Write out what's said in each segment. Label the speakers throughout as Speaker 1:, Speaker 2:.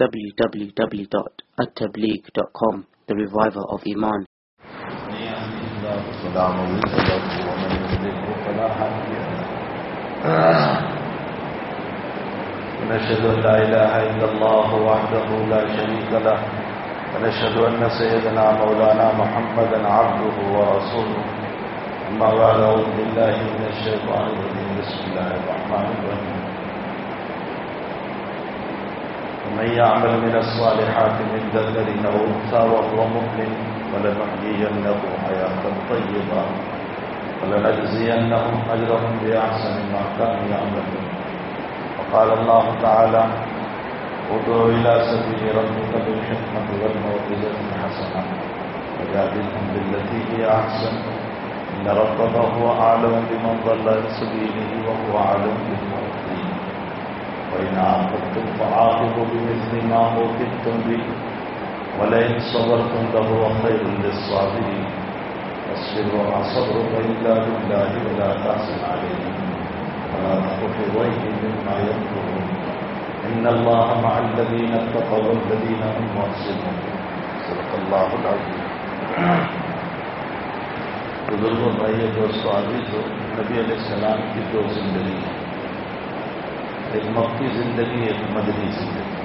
Speaker 1: www.attableek.com The Reviver of Iman
Speaker 2: فلا مضل له ومن يضلل فلا هادي له ونشهد ان لا اله الا الله وحده لا شريك له ونشهد ان سيدنا مولانا محمدا عبده ورسوله اما بعد اعوذ بالله من الشيطان الرجيم بسم الله الرحمن الرحيم ومن يعمل من الصالحات من ذكر أو أنثى وهو مؤمن ولنحيينه حياة طيبة ولنجزينهم أجرهم بأحسن ما كانوا يعملون. وقال الله تعالى ادعو إلى سبيل ربك بالحكمة والموعظة الحسنة وجادلهم بالتي هي أحسن. إن ربك هو أعلم بمن ضل عن سبيله وهو اعلم بالمهتدين وان عاقبتم فعاقبوا بمثل ما عوقبتم به ولئن صبرتم لهو خير للصابرين وما الا بالله ولا تحزن عليهم ولا مما يمكرون ان الله مع الذين اتقوا والذين هم محسنون صدق بزرگوں بھائی دوستوں عزیز ہو نبی علیہ السلام کی دو زندگی ایک مکی زندگی، ایک مدنی زندگی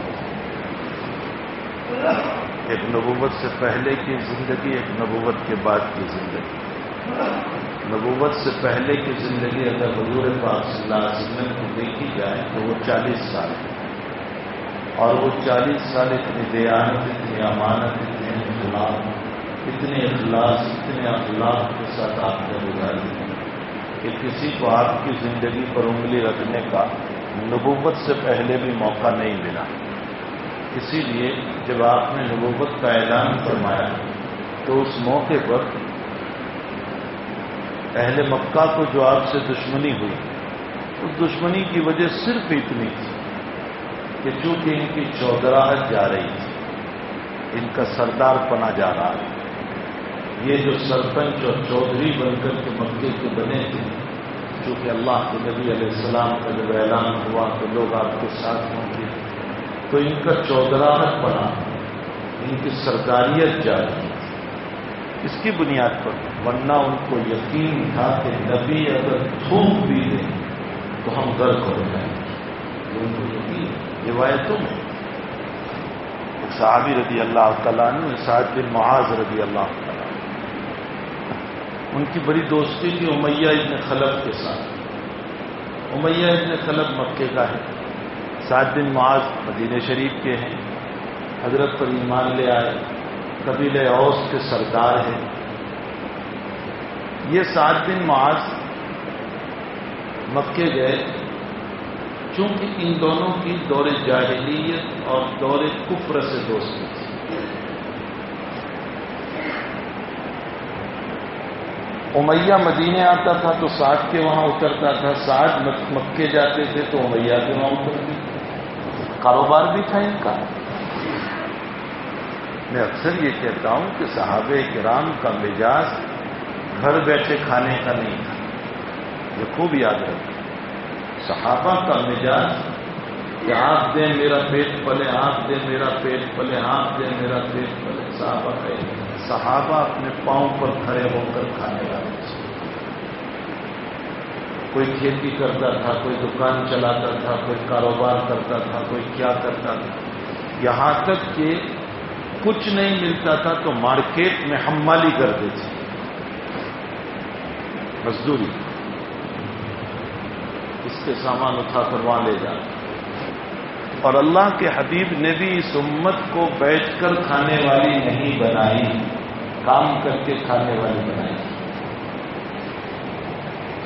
Speaker 2: ایک نبوت سے پہلے کی زندگی، ایک نبوت کے بعد کی زندگی۔ نبوت سے پہلے کی زندگی اگر حضور پاک صلی اللہ علیہ وسلم کو دیکھی جائے تو وہ چالیس سال ہے۔ اور وہ چالیس سال اتنی دیانت، اتنی امانت اتنے انتظام اتنے اخلاص، اتنے اخلاق کے ساتھ آپ نے گزاری کہ کسی کو آپ کی زندگی پر انگلی رکھنے کا نبوت سے پہلے بھی موقع نہیں ملا۔ اسی لیے جب آپ نے نبوت کا اعلان فرمایا، تو اس موقع پر اہل مکہ کو جو آپ سے دشمنی ہوئی، اس دشمنی کی وجہ صرف اتنی تھی کہ چونکہ ان کی چودراہٹ جا رہی تھی، ان کا سردار پنا جا رہا ہے۔ یہ جو سرپنچ اور چودھری بن کر کے مکے کے بنے تھے چونکہ اللہ کے نبی علیہ السلام کا جب اعلان ہوا تو لوگ آپ کے ساتھ ہوں گے، تو ان کا چودراہٹ پڑا ان کی سرکاریت جاری۔ اس کی بنیاد پر، ورنہ ان کو یقین تھا کہ نبی اگر تھوک بھی دیں تو ہم غرق ہو جائیں گے۔ ان کو یقین روایتوں میں۔ صحابی رضی اللہ تعالیٰ نے سعد بن معاذ رضی اللہ ان کی بڑی دوستی تھی امیہ ابن خلب کے ساتھ۔ امیہ ابن خلب مکے کا ہے۔ سعد بن معاذ مدینہ شریف کے ہیں۔ حضرت پر ایمان لے آئے۔ قبیل اوس کے سردار ہیں۔ یہ سعد بن معاذ مکے گئے چونکہ ان دونوں کی دور جاہلیت اور دور کفر سے دوستی تھی۔ امیہ مدینے آتا تھا تو سعد کے وہاں اترتا تھا سعد مکے جاتے تھے تو امیہ کے وہاں اترتی کاروبار بھی تھا ان کا؟ میں اکثر یہ کہتا ہوں کہ صحابہ کرام کا مزاج گھر بیٹھے کھانے کا نہیں تھا۔ یہ خوب یاد رکھیں۔ صحابہ کا مزاج کہ آپ دیں میرا پیٹ پلے آپ دیں میرا پیٹ پلے آپ دیں میرا پیٹ پلے صحابہ کا صحابہ اپنے پاؤں پر کھڑے ہو کر کھانے والے تھے کوئی کھیتی کرتا تھا، کوئی دکان چلاتا تھا، کوئی کاروبار کرتا تھا، کوئی کیا کرتا تھا۔ یہاں تک کہ کچھ نہیں ملتا تھا تو مارکیٹ میں ہم کرتے تھے۔ مزدوری۔ اس کے سامان اٹھا کر وہاں لے جاتے اور اللہ کے حبیب نے بھی اس امت کو بیٹھ کر کھانے والی نہیں بنائی۔ کام کر کے کھانے والی بنائی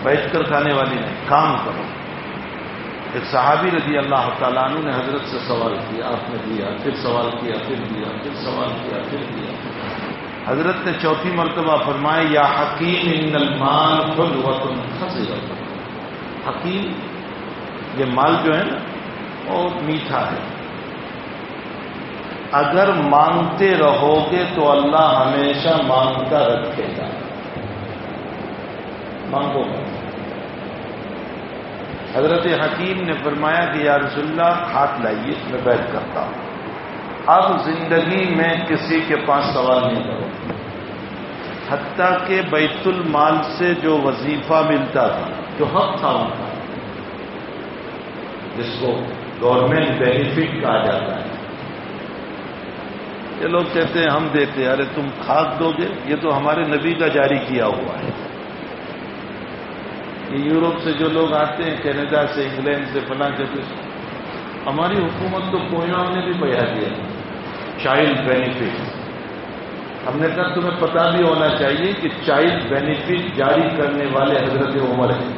Speaker 2: بیٹھ کر کھانے والی نہیں، کام کرو۔ ایک صحابی رضی اللہ تعالیٰ عنہ نے حضرت سے سوال کیا، آپ نے دیا، پھر سوال کیا، پھر دیا، پھر سوال کیا، پھر دیا۔ حضرت نے چوتھی مرتبہ فرمائے یا حکیم ان المال خود وطن خزی حکیم، یہ مال جو ہے نا، بہت میٹھا ہے۔ اگر مانگتے رہو گے تو اللہ ہمیشہ مانگتا رکھے گا۔ مانگو۔ گا حضرت حکیم نے فرمایا کہ یا رسول اللہ، ہاتھ لائیے، میں بیٹھ کرتا ہوں۔ اب زندگی میں کسی کے پاس سوال نہیں کرو۔ حتیٰ کہ بیت المال سے جو وظیفہ ملتا تھا، جو حق تھا ان کا، جس کو گورنمنٹ بینیفٹ کہا جاتا ہے۔ یہ لوگ کہتے ہیں، ہم دیتے ہیں۔ ارے تم کھاد دو گے؟ یہ تو ہمارے نبی کا جاری کیا ہوا ہے۔ یہ یورپ سے جو لوگ آتے ہیں، کینیڈا سے، انگلینڈ سے، فلاں کہتے ہماری حکومت تو کوئنہ نے بھی بیا دیا چائلڈ بینیفٹ ہم نے کہا، تمہیں پتا بھی ہونا چاہیے کہ چائلڈ بینیفٹ جاری کرنے والے حضرت عمر ہیں۔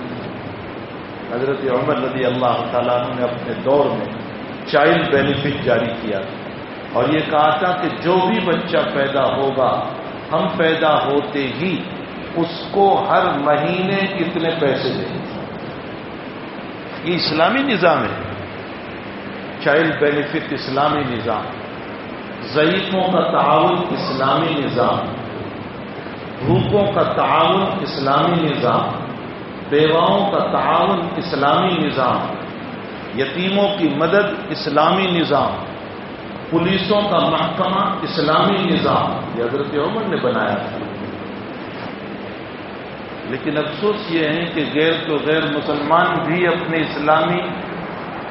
Speaker 2: حضرت عمر رضی اللہ تعالیٰ نے اپنے دور میں چائلڈ بینیفٹ جاری کیا۔ تھا اور یہ کہا تھا کہ جو بھی بچہ پیدا ہوگا، ہم پیدا ہوتے ہی اس کو ہر مہینے کتنے پیسے دیں یہ اسلامی نظام ہے۔ چائلڈ بینیفٹ اسلامی نظام۔ ضعیفوں کا تعاون اسلامی نظام۔ بھوکوں کا تعاون اسلامی نظام۔ بیواؤں کا تعاون اسلامی نظام۔ یتیموں کی مدد اسلامی نظام۔ پولیسوں کا محکمہ اسلامی نظام یہ حضرت عمر نے بنایا تھا۔ لیکن افسوس یہ ہے کہ غیر تو غیر مسلمان بھی اپنے اسلامی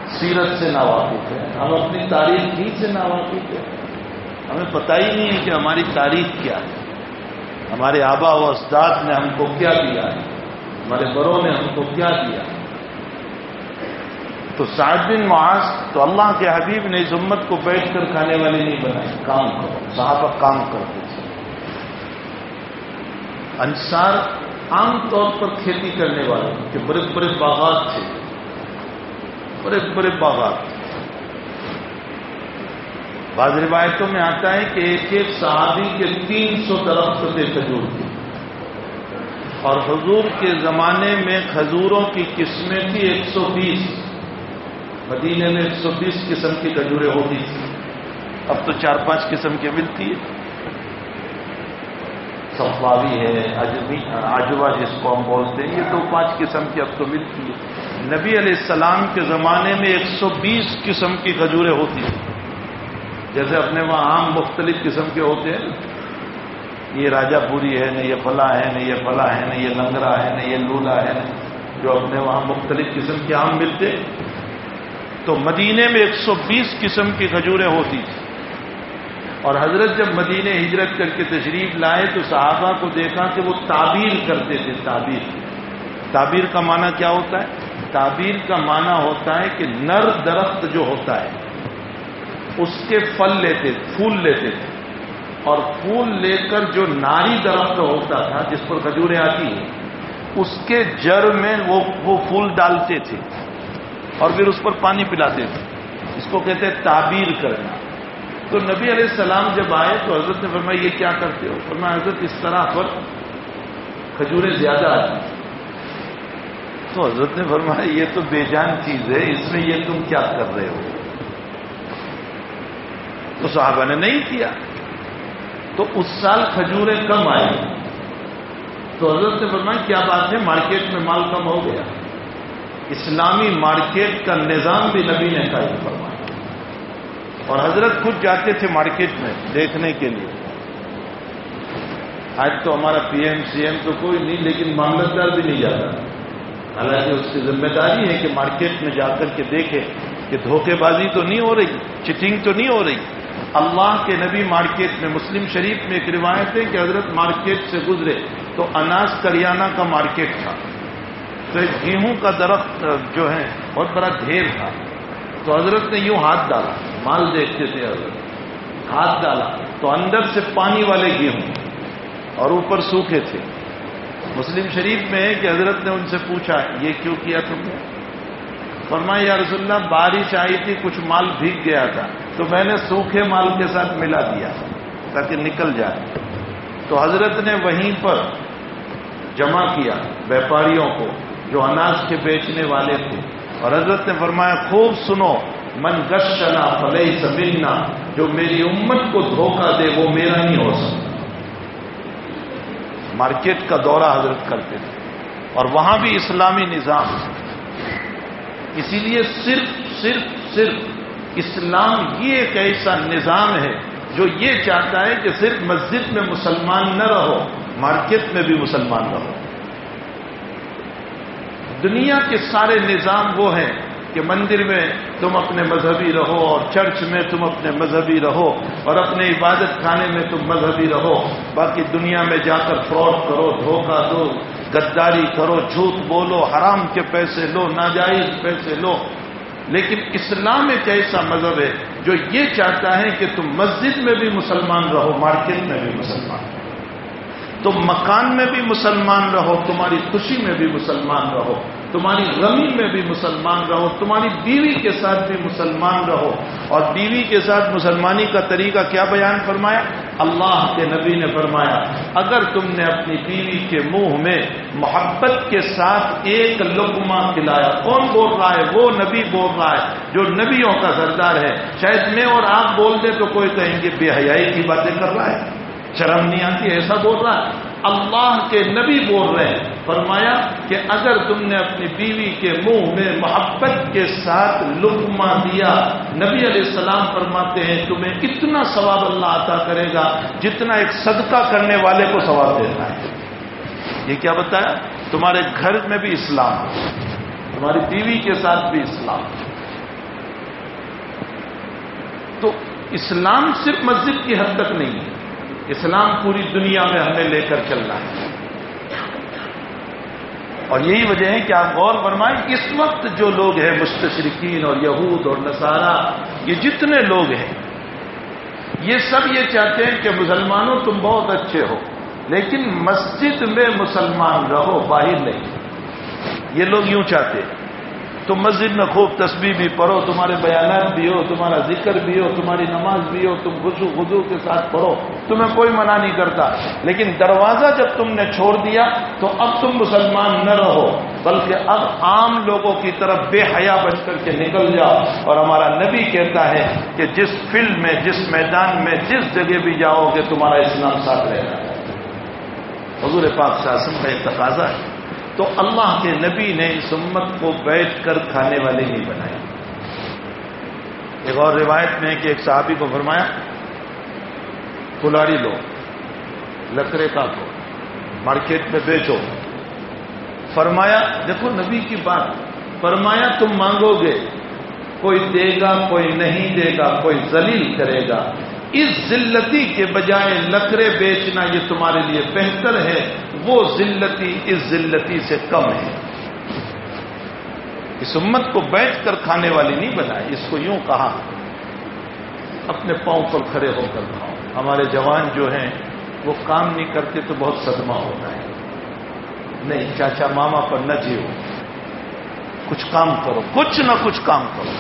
Speaker 2: سیرت سے ناواقف ہیں۔ ہم اپنی تاریخ ہی سے ناواقف ہیں۔ ہمیں پتہ ہی نہیں ہے کہ ہماری تاریخ کیا ہے۔ ہمارے آبا و اسداد نے ہم کو کیا دیا ہے؟ ہمارے بڑوں نے ہم کو کیا دیا تو سات بن معاذ تو اللہ کے حبیب نے اس امت کو بیٹھ کر کھانے والی نہیں بنائی۔ کام کرو۔ صحابہ کام کرتے تھے۔ انصار عام طور پر کھیتی کرنے والے کہ بڑے بڑے باغات تھے۔ بڑے بڑے باغات بعض روایتوں میں آتا ہے کہ ایک ایک صحابی کے تین سو درخت تھے کھجور کے اور حضور کے زمانے میں کھجوروں کی قسمیں تھی ایک سو بیس۔ مدینے میں ایک سو بیس قسم کی کھجوریں ہوتی تھی اب تو چار پانچ قسم کی ملتی ہے صفاوی ہے، اجمی آجوا جس کو ہم بولتے ہیں، یہ تو پانچ قسم کی اب تو ملتی ہے نبی علیہ السلام کے زمانے میں ایک سو بیس قسم کی کھجوریں ہوتی ہیں جیسے اپنے وہاں عام مختلف قسم کے ہوتے ہیں۔ یہ راجا پوری ہے، نہ یہ فلا ہے، نہ یہ فلا ہے، نہ یہ لنگرا ہے، نہ یہ لولا ہے، جو اپنے وہاں مختلف قسم کے آم ملتے تو مدینے میں ایک سو بیس قسم کی کھجوریں ہوتی تھیں۔ اور حضرت جب مدینے ہجرت کر کے تشریف لائے تو صحابہ کو دیکھا کہ وہ تعبیر کرتے تھے، تعبیر۔ تعبیر کا معنی کیا ہوتا ہے؟ تعبیر کا معنی ہوتا ہے کہ نر درخت جو ہوتا ہے، اس کے پھل لیتے، پھول لیتے تھے۔ اور پھول لے کر جو ناری درخت ہوتا تھا، جس پر کھجوریں آتی ہیں، اس کے جڑ میں وہ وہ پھول ڈالتے تھے۔ اور پھر اس پر پانی پلاتے تھے۔ اس کو کہتے ہیں تعبیر کرنا۔ تو نبی علیہ السلام جب آئے تو حضرت نے فرمایا، یہ کیا کرتے ہو؟ فرمایا، حضرت، اس طرح پر کھجوریں زیادہ آتی تو حضرت نے فرمایا، یہ تو بے جان چیز ہے، اس میں یہ تم کیا کر رہے ہو؟ تو صحابہ نے نہیں کیا۔ تو اس سال کھجوریں کم آئی تو حضرت نے فرمایا، کیا بات ہے؟ مارکیٹ میں مال کم ہو گیا۔ اسلامی مارکیٹ کا نظام بھی نبی نے قائم فرمایا۔ اور حضرت خود جاتے تھے مارکیٹ میں دیکھنے کے لیے۔ آج تو ہمارا پی ایم، سی ایم تو کوئی نہیں، لیکن معاملتدار بھی نہیں جاتا۔ حالانکہ اس کی ذمہ داری ہے کہ مارکیٹ میں جا کر کے دیکھے کہ دھوکے بازی تو نہیں ہو رہی، چٹنگ تو نہیں ہو رہی۔ اللہ کے نبی مارکیٹ میں، مسلم شریف میں ایک روایت ہے کہ حضرت مارکیٹ سے گزرے تو اناج کریانہ کا مارکیٹ تھا۔ تو ایک گیہوں کا درخت جو ہے، بہت بڑا ڈھیر تھا۔ تو حضرت نے یوں ہاتھ ڈالا، مال دیکھتے تھے حضرت۔ ہاتھ ڈالا، تو اندر سے پانی والے گیہوں اور اوپر سوکھے تھے۔ مسلم شریف میں ہے کہ حضرت نے ان سے پوچھا، یہ کیوں کیا تم نے؟ فرمایا، یا رسول اللہ، بارش آئی تھی، کچھ مال بھیگ گیا تھا۔ تو میں نے سوکھے مال کے ساتھ ملا دیا تاکہ نکل جائے۔ تو حضرت نے وہیں پر جمع کیا، ویپاریوں کو۔ جو اناج کے بیچنے والے تھے۔ اور حضرت نے فرمایا، خوب سنو، من گشنا فلئی سبینا جو میری امت کو دھوکہ دے، وہ میرا نہیں ہو سکتا۔ مارکیٹ کا دورہ حضرت کرتے تھے۔ اور وہاں بھی اسلامی نظام۔ اسی لیے صرف صرف صرف اسلام یہ ایک ایسا نظام ہے، جو یہ چاہتا ہے کہ صرف مسجد میں مسلمان نہ رہو، مارکیٹ میں بھی مسلمان رہو۔ دنیا کے سارے نظام وہ ہیں کہ مندر میں تم اپنے مذہبی رہو اور چرچ میں تم اپنے مذہبی رہو اور اپنے عبادت خانے میں تم مذہبی رہو۔ باقی دنیا میں جا کر فراڈ کرو، دھوکہ دو گداری کرو، جھوٹ بولو، حرام کے پیسے لو، ناجائز پیسے لو۔ لیکن اسلام ایک ایسا مذہب ہے جو یہ چاہتا ہے کہ تم مسجد میں بھی مسلمان رہو، مارکیٹ میں بھی مسلمان رہو۔ تم مکان میں بھی مسلمان رہو، تمہاری خوشی میں بھی مسلمان رہو، تمہاری غمی میں بھی مسلمان رہو، تمہاری بیوی کے ساتھ بھی مسلمان رہو۔ اور بیوی کے ساتھ مسلمانی کا طریقہ کیا بیان فرمایا؟ اللہ کے نبی نے فرمایا، اگر تم نے اپنی بیوی کے منہ میں محبت کے ساتھ ایک لقمہ کھلایا، کون بول رہا ہے؟ وہ نبی بول رہا ہے جو نبیوں کا سردار ہے۔ شاید میں اور آپ بول دیں تو کوئی کہیں گے، بے حیائی کی باتیں کر رہا ہے۔ شرم نہیں آتی، ایسا بول رہا ہے۔ اللہ کے نبی بول رہے ہیں۔ فرمایا کہ اگر تم نے اپنی بیوی کے منہ میں محبت کے ساتھ لکما دیا، نبی علیہ السلام فرماتے ہیں، تمہیں اتنا ثواب اللہ عطا کرے گا جتنا ایک صدقہ کرنے والے کو ثواب دیتا ہے۔ یہ کیا بتایا؟ تمہارے گھر میں بھی اسلام تمہاری بیوی کے ساتھ بھی اسلام تو اسلام صرف مسجد کی حد تک نہیں ہے۔ اسلام پوری دنیا میں ہمیں لے کر چلنا ہے۔ اور یہی وجہ ہے کہ آپ غور فرمائیں، اس وقت جو لوگ ہیں مستشرقین اور یہود اور نصارہ، یہ جتنے لوگ ہیں، یہ سب یہ چاہتے ہیں کہ مسلمانوں تم بہت اچھے ہو، لیکن مسجد میں مسلمان رہو، باہر نہیں۔ یہ لوگ یوں چاہتے ہیں۔ تم مسجد میں خوب تسبیح بھی پڑھو، تمہارے بیانات بھی ہو، تمہارا ذکر بھی ہو، تمہاری نماز بھی ہو، تم خوشو خزو کے ساتھ پڑھو، تمہیں کوئی منع نہیں کرتا۔ لیکن دروازہ جب تم نے چھوڑ دیا، تو اب تم مسلمان نہ رہو، بلکہ اب عام لوگوں کی طرف بے حیا بن کر کے نکل جاؤ۔ اور ہمارا نبی کہتا ہے کہ جس فیلڈ میں، جس میدان میں، جس جگہ بھی جاؤ گے، تمہارا اسلام ساتھ رہے گا۔ حضور پاک شاسم کا ایک تقاضا ہے۔ تو اللہ کے نبی نے اس امت کو بیٹھ کر کھانے والے نہیں بنائے۔ ایک اور روایت میں کہ ایک صحابی کو فرمایا کلاڑی لو، لکڑے کا کو مارکیٹ میں بیچو۔ فرمایا، دیکھو نبی کی بات، فرمایا تم مانگو گے، کوئی دے گا، کوئی نہیں دے گا، کوئی ذلیل کرے گا۔ اس ذلتی کے بجائے لکڑے بیچنا یہ تمہارے لیے بہتر ہے۔ وہ ذلتی اس ذلتی سے کم ہے۔ اس امت کو بیٹھ کر کھانے والی نہیں بنائی، اس کو یوں کہا، اپنے پاؤں پر کھڑے ہو کر کھاؤ۔ ہمارے جوان جو ہیں، وہ کام نہیں کرتے تو بہت صدمہ ہوتا ہے۔ نہیں، چاچا ماما پر نہ جیو۔ کچھ کام کرو، کچھ نہ کچھ کام کرو۔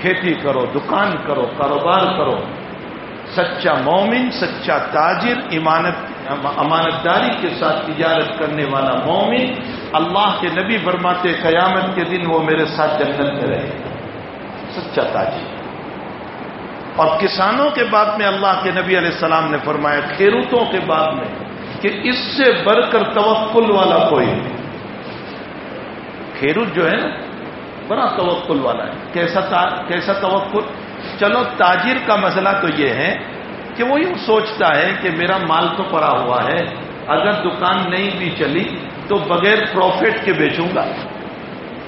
Speaker 2: کھیتی کرو، دکان کرو، کاروبار کرو۔ سچا مومن، سچا تاجر امانت امانت داری کے ساتھ تجارت کرنے والا مومن اللہ کے نبی فرماتے قیامت کے دن وہ میرے ساتھ جنگل میں رہے سچا تاجر۔ اور کسانوں کے بعد میں اللہ کے نبی علیہ السلام نے فرمایا کھیروتوں کے بعد میں کہ اس سے بڑھ کر توکل والا کوئی نہیں۔ کھیروت جو ہے نا، بڑا توکل والا ہے۔ کیسا کیسا توکل؟ چلو تاجر کا مسئلہ تو یہ ہے کہ وہ یوں سوچتا ہے کہ میرا مال تو پڑا ہوا ہے، اگر دکان نہیں بھی چلی تو بغیر پروفٹ کے بیچوں گا۔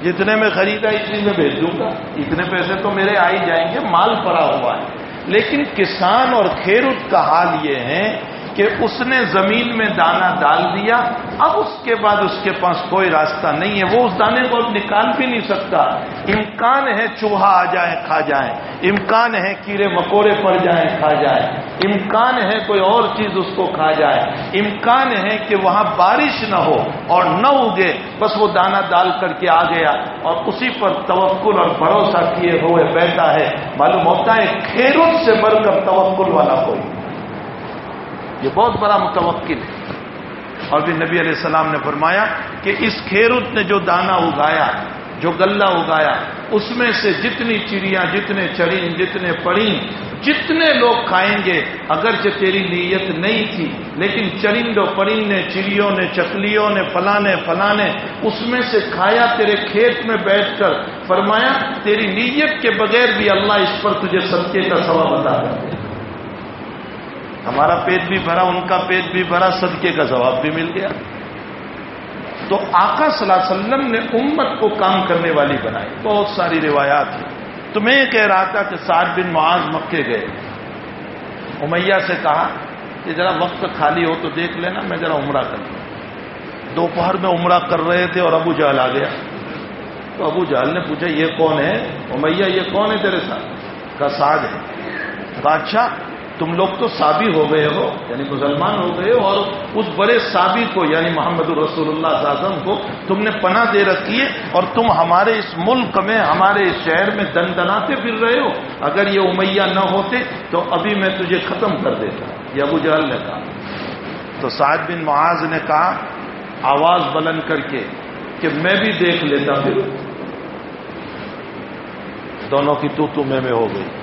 Speaker 2: جتنے میں خریدا اتنے میں بیچ دوں گا۔ اتنے پیسے تو میرے آ ہی جائیں گے، مال پڑا ہوا ہے۔ لیکن کسان اور کھیرت کا حال یہ ہے کہ اس نے زمین میں دانا ڈال دیا، اب اس کے بعد اس کے پاس کوئی راستہ نہیں ہے، وہ اس دانے کو اب نکال بھی نہیں سکتا۔ امکان ہے چوہا آ جائے، کھا جائیں امکان ہے کیڑے مکوڑے پڑ جائیں، کھا جائیں۔ امکان ہے کوئی اور چیز اس کو کھا جائے۔ امکان ہے کہ وہاں بارش نہ ہو اور نہ اگے، بس وہ دانا ڈال کر کے آ گیا اور اسی پر توکل اور بھروسہ کیے ہوئے بیٹھا ہے۔ معلوم ہوتا ہے کھیروں سے بڑھ کر توکل والا کوئی۔ یہ بہت بڑا متوقع ہے۔ اور بھی نبی علیہ السلام نے فرمایا کہ اس کھیرت نے جو دانا اگایا، جو گلہ اگایا، اس میں سے جتنی چڑیاں، جتنے چڑین جتنے پڑین جتنے لوگ کھائیں گے، اگرچہ تیری نیت نہیں تھی، لیکن چرندوں پرند نے چڑیوں نے، چکلیوں نے، فلانے فلانے، اس میں سے کھایا، تیرے کھیت میں بیٹھ کر۔ فرمایا، تیری نیت کے بغیر بھی اللہ اس پر تجھے صدقے کا ثواب ادا کر دے ہمارا پیٹ بھی بھرا، ان کا پیٹ بھی بھرا، صدقے کا ثواب بھی مل گیا۔ تو آقا صلی اللہ علیہ وسلم نے امت کو کام کرنے والی بنائی۔ بہت ساری روایات ہیں۔ تو میں یہ کہہ رہا تھا کہ سات بن معاذ مکے گئے۔ امیہ سے کہا کہ ذرا وقت خالی ہو تو دیکھ لینا، میں ذرا عمرہ کر لوں۔ دوپہر میں عمرہ کر رہے تھے اور ابو جہل آ گیا۔ تو ابو جہل نے پوچھا، یہ کون ہے؟ امیہ، یہ کون ہے تیرے ساتھ؟ کا ساگ ہے۔ کہا اچھا تم لوگ تو سابی ہو گئے ہو یعنی مسلمان ہو گئے ہو، اور اس بڑے سابی کو یعنی محمد الرسول اللہ اعظم کو تم نے پناہ دے رکھی ہے، اور تم ہمارے اس ملک میں، ہمارے اس شہر میں دن دناتے پھر رہے ہو۔ اگر یہ امیہ نہ ہوتے تو ابھی میں تجھے ختم کر دیتا۔ یہ ابو جہل نے کہا۔ تو سعد بن معاذ نے کہا، آواز بلند کر کے کہ میں بھی دیکھ لیتا پھر۔ دونوں کی تو تمہیں میں ہو گئی۔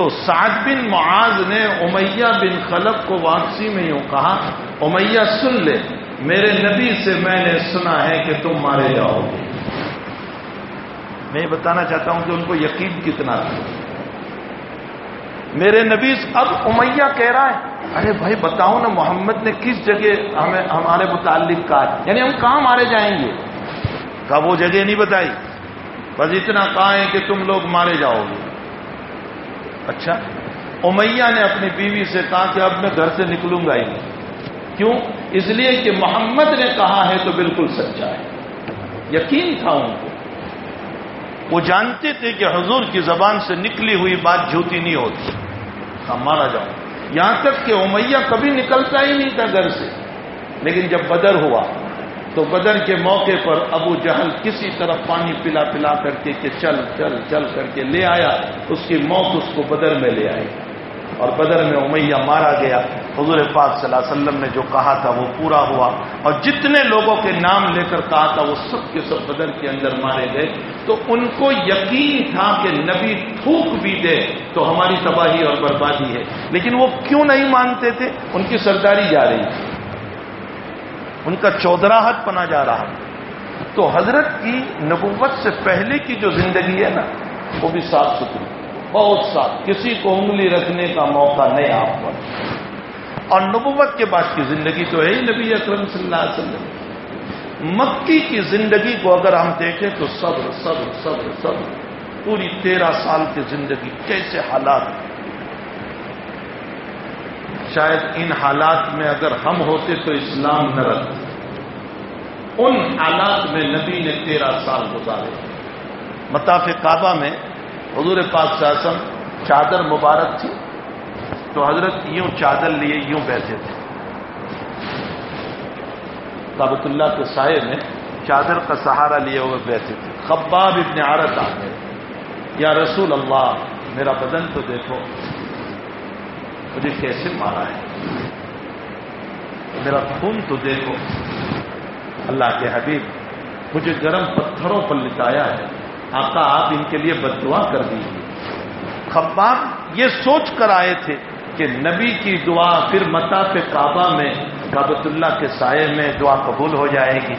Speaker 2: تو سعد بن معاذ نے امیہ بن خلق کو واپسی میں یوں کہا، امیہ سن لے، میرے نبی سے میں نے سنا ہے کہ تم مارے جاؤ گے. میں یہ بتانا چاہتا ہوں کہ ان کو یقین کتنا تھا۔ میرے نبی اب امیہ کہہ رہا ہے، ارے بھائی بتاؤ نا محمد نے کس جگہ ہمیں ہمارے متعلق کہا یعنی ہم کہاں مارے جائیں گے؟ کہا وہ جگہ نہیں بتائی، بس اتنا کہا ہے کہ تم لوگ مارے جاؤ گے۔ اچھا امیہ نے اپنی بیوی سے کہا کہ اب میں گھر سے نکلوں گا ہی نہیں۔ کیوں؟ اس لیے کہ محمد نے کہا ہے تو بالکل سچا ہے۔ یقین تھا ان کو۔ وہ جانتے تھے کہ حضور کی زبان سے نکلی ہوئی بات جھوٹی نہیں ہوتی۔ ہم مارا جاؤں یہاں تک کہ امیہ کبھی نکلتا ہی نہیں تھا گھر سے۔ لیکن جب بدر ہوا تو بدر کے موقع پر ابو جہل کسی طرح پانی پلا پلا کر کے کہ چل چل چل کر کے لے آیا، اس کی موت اس کو بدر میں لے آئی۔ اور بدر میں امیہ مارا گیا۔ حضور پاک صلی اللہ علیہ وسلم نے جو کہا تھا وہ پورا ہوا۔ اور جتنے لوگوں کے نام لے کر کہا تھا وہ سب کے سب بدر کے اندر مارے گئے۔ تو ان کو یقین تھا کہ نبی تھوک بھی دے تو ہماری تباہی اور بربادی ہے۔ لیکن وہ کیوں نہیں مانتے تھے؟ ان کی سرداری جا رہی۔ تھی ان کا چودراہٹ پنا جا رہا تو حضرت کی نبوت سے پہلے کی جو زندگی ہے نا، وہ بھی صاف ستھری۔ بہت صاف۔ کسی کو انگلی رکھنے کا موقع نہیں آپ پر۔ اور نبوت کے بعد کی زندگی تو ہے ہی نبی اکرم صلی اللہ علیہ وسلم۔ مکی کی زندگی کو اگر ہم دیکھیں تو صبر صبر صبر صبر۔ پوری تیرہ سال کی زندگی کیسے حالات شاید ان حالات میں اگر ہم ہوتے تو اسلام نہ رکھتے ان حالات میں نبی نے تیرہ سال گزارے۔ مطاف کعبہ میں حضور پاک شاسن چادر مبارک تھی، تو حضرت یوں چادر لیے یوں بیٹھے تھے۔ کابت اللہ کے سائے میں چادر کا سہارا لیے ہوئے بیٹھے تھے۔ خباب ابن عارت آ گئے یا رسول اللہ، میرا بدن تو دیکھو مجھے کیسے مارا ہے؟ میرا خون تو دیکھو۔ اللہ کے حبیب، مجھے گرم پتھروں پر لٹایا ہے۔ آقا، آپ ان کے لیے بدعا کر دیجیے خباب یہ سوچ کر آئے تھے کہ نبی کی دعا پھر متا پہ کعبہ میں کابت اللہ کے سائے میں دعا قبول ہو جائے گی۔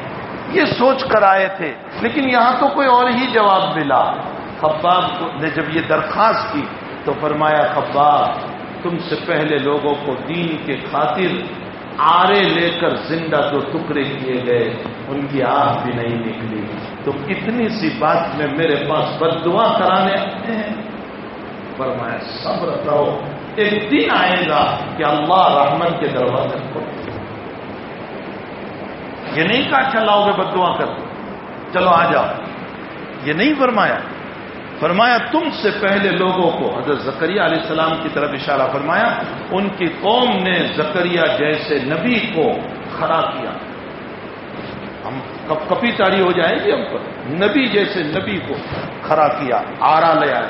Speaker 2: یہ سوچ کر آئے تھے، لیکن یہاں تو کوئی اور ہی جواب ملا۔ خباب نے جب یہ درخواست کی تو فرمایا، خباب تم سے پہلے لوگوں کو دین کے خاطر آرے لے کر زندہ جو ٹکڑے کیے گئے، ان کی آہ بھی نہیں نکلی۔ تو اتنی سی بات میں میرے پاس بد دعا کرانے آتے ہیں؟ فرمایا، صبر کرو۔ ایک دن آئے گا کہ اللہ رحمن کے دروازے کو یہ نہیں کہا چلاؤ گے بد دعا کر چلو آ جاؤ۔ یہ نہیں فرمایا۔ فرمایا، تم سے پہلے لوگوں کو، حضرت زکریہ علیہ السلام کی طرف اشارہ فرمایا، ان کی قوم نے زکریہ جیسے نبی کو کھڑا کیا۔ ہم کب کپی تاری ہو جائے گی ہم پر؟ نبی جیسے نبی کو کھڑا کیا، آرا لے آیا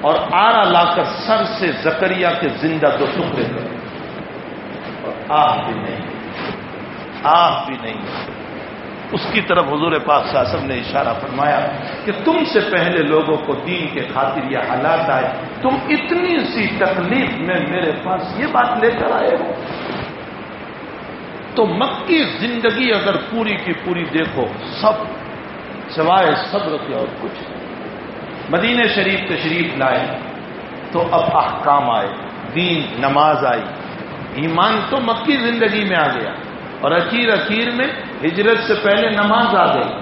Speaker 2: اور آرا لا کر سر سے زکریہ کے زندہ دو ٹکڑے کر۔ اور آہ بھی نہیں، آہ بھی نہیں۔ اس کی طرف حضور پاک شاسم نے اشارہ فرمایا کہ تم سے پہلے لوگوں کو دین کے خاطر یہ حالات آئے، تم اتنی سی تکلیف میں میرے پاس یہ بات لے کر آئے ہو۔ تو مکی زندگی اگر پوری کی پوری دیکھو سب سوائے صبر کے اور کچھ۔ مدینہ شریف تشریف لائے تو اب احکام آئے، دین، نماز آئی۔ ایمان تو مکی زندگی میں آ گیا اور اخیر اخیر میں ہجرت سے پہلے نماز آ گئی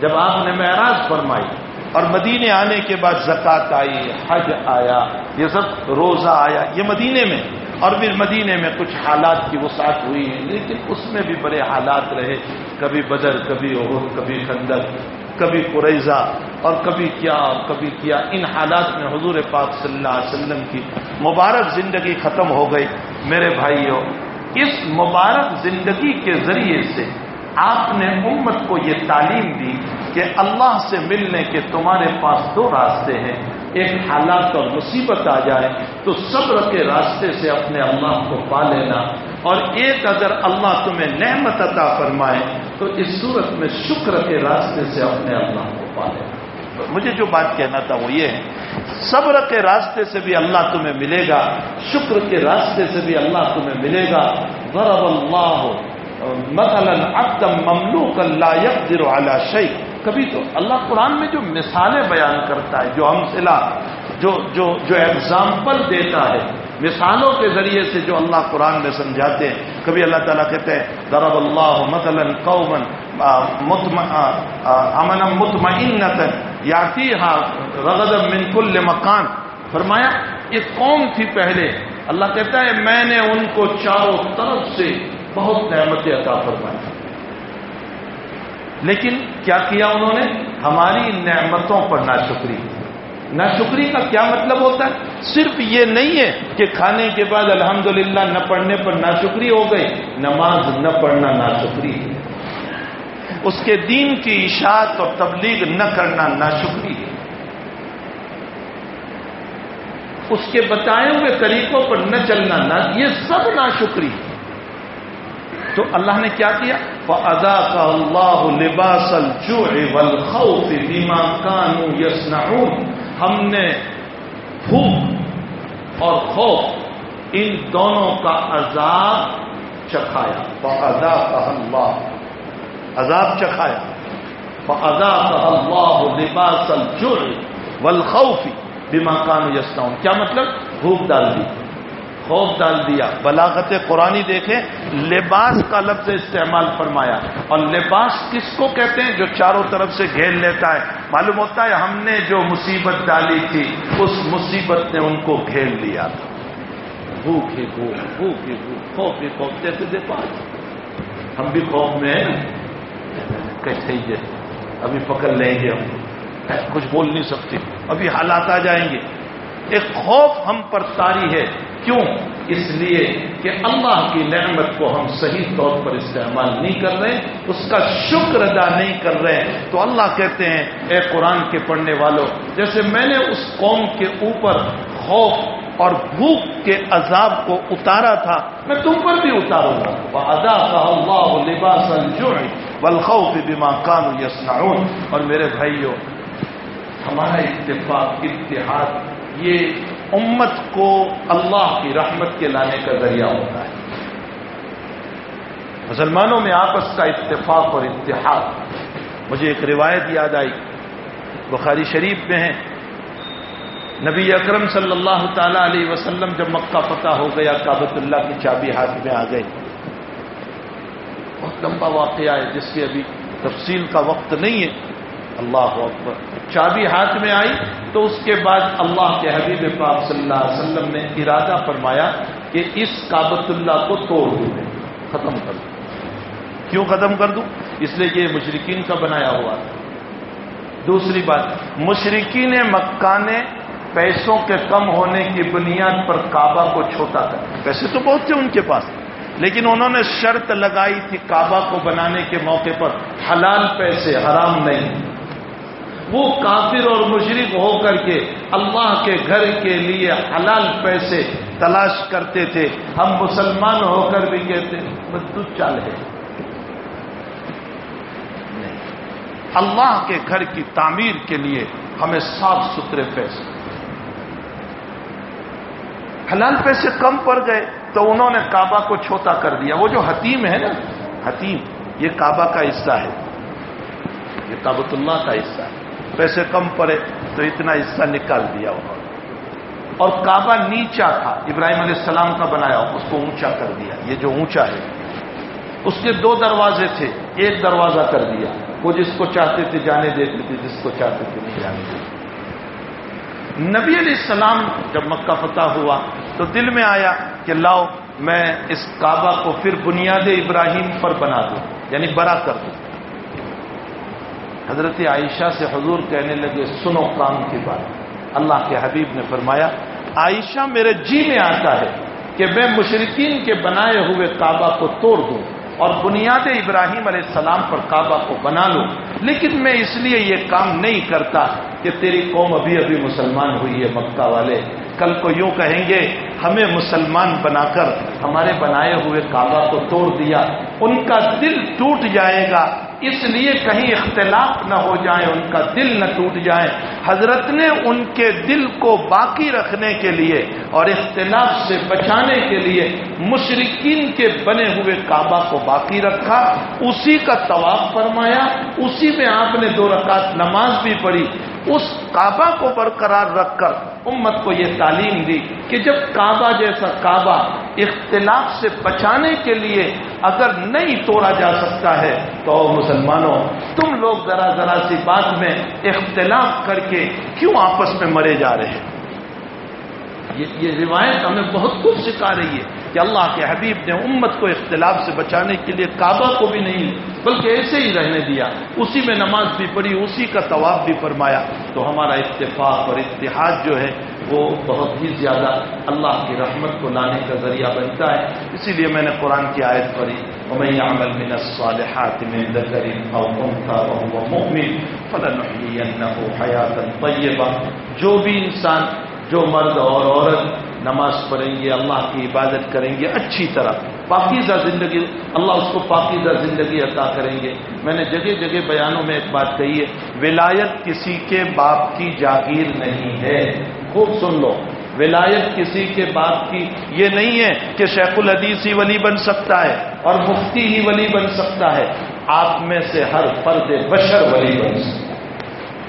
Speaker 2: جب آپ نے معراج فرمائی اور مدینے آنے کے بعد زکات آئی، حج آیا، یہ سب روزہ آیا، یہ مدینے میں۔ اور پھر مدینے میں کچھ حالات کی وسعت ہوئی ہے لیکن اس میں بھی بڑے حالات رہے۔ کبھی بدر، کبھی عہد، کبھی خندق، کبھی قریضہ، اور کبھی کیا، اور کبھی کیا۔ ان حالات میں حضور پاک صلی اللہ علیہ وسلم کی مبارک زندگی ختم ہو گئی۔ میرے بھائیوں اس مبارک زندگی کے ذریعے سے آپ نے امت کو یہ تعلیم دی کہ اللہ سے ملنے کے تمہارے پاس دو راستے ہیں۔ ایک حالات اور مصیبت آ جائے تو صبر کے راستے سے اپنے اللہ کو پا لینا۔ اور ایک اگر اللہ تمہیں نعمت عطا فرمائے تو اس صورت میں شکر کے راستے سے اپنے اللہ کو پا لینا۔ مجھے جو بات کہنا تھا وہ یہ ہے۔ صبر کے راستے سے بھی اللہ تمہیں ملے گا، شکر کے راستے سے بھی اللہ تمہیں ملے گا۔ ضرب اللہ مثلا عبدا مملوک لا يقدر على شيء. کبھی تو اللہ قرآن میں جو مثالیں بیان کرتا ہے، جو ہم جو جو جو ایگزامپل دیتا ہے، مثالوں کے ذریعے سے جو اللہ قرآن میں سمجھاتے ہیں۔ کبھی اللہ تعالیٰ کہتے ہیں، ضرب اللہ مثلا قوما امن مطمئنۃ یاتی ہاں رغد من کل مکان۔ فرمایا ایک قوم تھی پہلے۔ اللہ کہتا ہے، میں نے ان کو چاروں طرف سے بہت نعمت عطا فرمائی۔ لیکن کیا کیا انہوں نے؟ ہماری نعمتوں پر ناشکری۔ ناشکری کا کیا مطلب ہوتا ہے؟ صرف یہ نہیں ہے کہ کھانے کے بعد الحمدللہ نہ پڑھنے پر ناشکری ہو گئی، نماز نہ پڑھنا ناشکری۔ ہے اس کے دین کی اشاعت اور تبلیغ نہ کرنا ناشکری۔ ہے اس کے بتائے ہوئے طریقوں پر نہ چلنا نہ یہ سب ناشکری۔ ہے تو اللہ نے کیا کیا؟ ادا کا اللہ لباس یسنا ہم نے بھوک اور خوف ان دونوں کا عذاب چکھایا۔ ادا کا اللہ عذاب چکھایا۔ ادا کا اللہ لباس الجوع والخوف بیما کانو یسنا کیا مطلب؟ بھوک ڈال دی۔ خوف ڈال دیا۔ بلاغت قرآنی دیکھیں، لباس کا لفظ استعمال فرمایا۔ اور لباس کس کو کہتے ہیں؟ جو چاروں طرف سے گھیر لیتا ہے۔ معلوم ہوتا ہے ہم نے جو مصیبت ڈالی تھی، اس مصیبت نے ان کو گھیر لیا تھا۔ بھوک ہی بھوک بھوک ہی بھوک۔ خوف ہی خوف۔ جیسے دیکھو ہم بھی خوف میں کیسے ہی ابھی پکڑ لیں گے ہم۔ کچھ بول نہیں سکتے۔ ابھی حالات آ جائیں گے۔ ایک خوف ہم پر تاری ہے۔ کیوں؟ اس لیے کہ اللہ کی نعمت کو ہم صحیح طور پر استعمال نہیں کر رہے، اس کا شکر ادا نہیں کر رہے۔ تو اللہ کہتے ہیں، اے قرآن کے پڑھنے والوں جیسے میں نے اس قوم کے اوپر خوف اور بھوک کے عذاب کو اتارا تھا، میں تم پر بھی اتاروں گا۔ ادا کا اللہ لباس الخوف بما کان یسنعون اور میرے بھائیوں ہمارا اتفاق، اتحاد، یہ امت کو اللہ کی رحمت کے لانے کا ذریعہ ہوتا ہے۔ مسلمانوں میں آپس کا اتفاق اور اتحاد۔ مجھے ایک روایت یاد آئی۔ بخاری شریف میں ہے۔ نبی اکرم صلی اللہ تعالی علیہ وسلم جب مکہ فتح ہو گیا کابت اللہ کی چابی ہاتھ میں آ گئی۔ بہت لمبا واقعہ ہے، جس کی ابھی تفصیل کا وقت نہیں ہے۔ اللہ اکبر۔ چابی ہاتھ میں آئی تو اس کے بعد اللہ کے حبیب پاک صلی اللہ علیہ وسلم نے ارادہ فرمایا کہ اس کابت اللہ کو توڑ دوں میں، ختم کر دوں۔ کیوں ختم کر دوں؟ اس لیے یہ مشرقین کا بنایا ہوا تھا۔ دوسری بات مشرقین مکہ نے پیسوں کے کم ہونے کی بنیاد پر کعبہ کو چھوٹا کر پیسے تو بہت تھے ان کے پاس، لیکن انہوں نے شرط لگائی تھی کعبہ کو بنانے کے موقع پر۔ حلال پیسے حرام نہیں۔ وہ کافر اور مشرق ہو کر کے اللہ کے گھر کے لیے حلال پیسے تلاش کرتے تھے۔ ہم مسلمان ہو کر بھی کہتے بس چال ہے۔ اللہ کے گھر کی تعمیر کے لیے ہمیں صاف ستھرے پیسے۔ حلال پیسے کم پڑ گئے تو انہوں نے کعبہ کو چھوٹا کر دیا۔ وہ جو حتیم ہے نا، حتیم، یہ کعبہ کا حصہ ہے۔ یہ کابت اللہ کا حصہ ہے۔ پیسے کم پڑے تو اتنا حصہ نکال دیا انہوں نے۔ اور کعبہ نیچا تھا، ابراہیم علیہ السلام کا بنایا، اس کو اونچا کر دیا۔ یہ جو اونچا ہے، اس کے دو دروازے تھے، ایک دروازہ کر دیا۔ وہ جس کو چاہتے تھے جانے دیتے تھے جس کو چاہتے تھے نہیں جانے دیتے۔ نبی علیہ السلام جب مکہ فتح ہوا تو دل میں آیا کہ لاؤ، میں اس کعبہ کو پھر بنیاد ابراہیم پر بنا دوں یعنی بڑا کر دوں۔ حضرت عائشہ سے حضور کہنے لگے، سنو کام کی بات۔ اللہ کے حبیب نے فرمایا، عائشہ میرے جی میں آتا ہے کہ میں مشرقین کے بنائے ہوئے کعبہ کو توڑ دوں اور بنیاد ابراہیم علیہ السلام پر کعبہ کو بنا لوں۔ لیکن میں اس لیے یہ کام نہیں کرتا کہ تیری قوم ابھی ابھی مسلمان ہوئی ہے، مکہ والے۔ کل کو یوں کہیں گے، ہمیں مسلمان بنا کر ہمارے بنائے ہوئے کعبہ کو توڑ دیا، ان کا دل ٹوٹ جائے گا۔ اس لیے کہیں اختلاف نہ ہو جائے، ان کا دل نہ ٹوٹ جائے۔ حضرت نے ان کے دل کو باقی رکھنے کے لیے اور اختلاف سے بچانے کے لیے مشرقین کے بنے ہوئے کعبہ کو باقی رکھا۔ اسی کا طواف فرمایا۔ اسی میں آپ نے دو رکعت نماز بھی پڑھی۔ اس کعبہ کو برقرار رکھ کر امت کو یہ تعلیم دی کہ جب کعبہ جیسا کعبہ اختلاف سے بچانے کے لیے اگر نہیں توڑا جا سکتا ہے، تو مسلمانوں، تم لوگ ذرا ذرا سی بات میں اختلاف کر کے کیوں آپس میں مرے جا رہے ہیں؟ یہ روایت ہمیں بہت کچھ سکھا رہی ہے۔ کہ اللہ کے حبیب نے امت کو اختلاف سے بچانے کے لیے کعبہ کو بھی نہیں بلکہ ایسے ہی رہنے دیا۔ اسی میں نماز بھی پڑھی، اسی کا ثواب بھی فرمایا۔ تو ہمارا اتفاق اور اتحاد جو ہے، وہ بہت ہی زیادہ اللہ کی رحمت کو لانے کا ذریعہ بنتا ہے۔ اسی لیے میں نے قرآن کی آیت پڑھی، ومن عمل من الصالحات من ذكر او انثى وهو مؤمن فلنحيينه حياه طيبه جو بھی انسان، جو مرد اور عورت نماز پڑھیں گے، اللہ کی عبادت کریں گے، اچھی طرح۔ پاکیزہ زندگی، اللہ اس کو پاکیزہ زندگی عطا کریں گے۔ میں نے جگہ جگہ بیانوں میں ایک بات کہی ہے، ولایت کسی کے باپ کی جاگیر نہیں ہے۔ خوب سن لو، ولایت کسی کے باپ کی یہ نہیں ہے کہ شیخ الحدیث ہی ولی بن سکتا ہے اور مفتی ہی ولی بن سکتا ہے۔ آپ میں سے ہر فرد بشر ولی بن سکتا ہے۔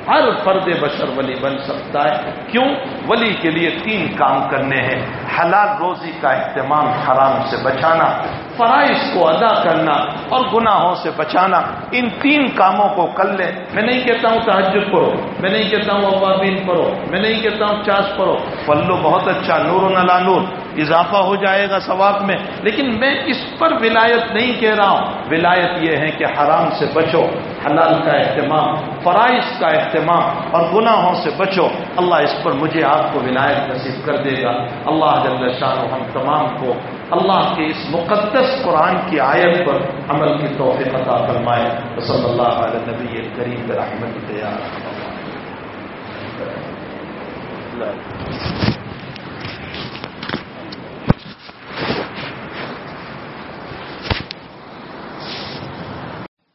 Speaker 2: ہر فرد بشر ولی بن سکتا ہے۔ کیوں؟ ولی کے لیے تین کام کرنے ہیں۔ حلال روزی کا اہتمام حرام سے بچانا، فرائض کو ادا کرنا اور گناہوں سے بچانا۔ ان تین کاموں کو کر لیں۔ میں نہیں کہتا ہوں تحجد پڑھو، میں نہیں کہتا ہوں اوابین پڑھو، میں نہیں کہتا ہوں چاش پڑھو۔ پلو بہت اچھا نور و نلا نور۔ اضافہ ہو جائے گا ثواب میں۔ لیکن میں اس پر ولایت نہیں کہہ رہا ہوں۔ ولایت یہ ہے کہ حرام سے بچو، حلال کا اہتمام، فرائض کا اہتمام اور گناہوں سے بچو۔ اللہ اس پر مجھے آپ کو ولایت نصیب کر دے گا۔ اللہ جل شاہ ہم تمام کو اللہ کے اس مقدس قرآن کی آیت پر عمل کی توفیق عطا فرمائے۔ صلی اللہ علیہ نبی کریم رحمت تیار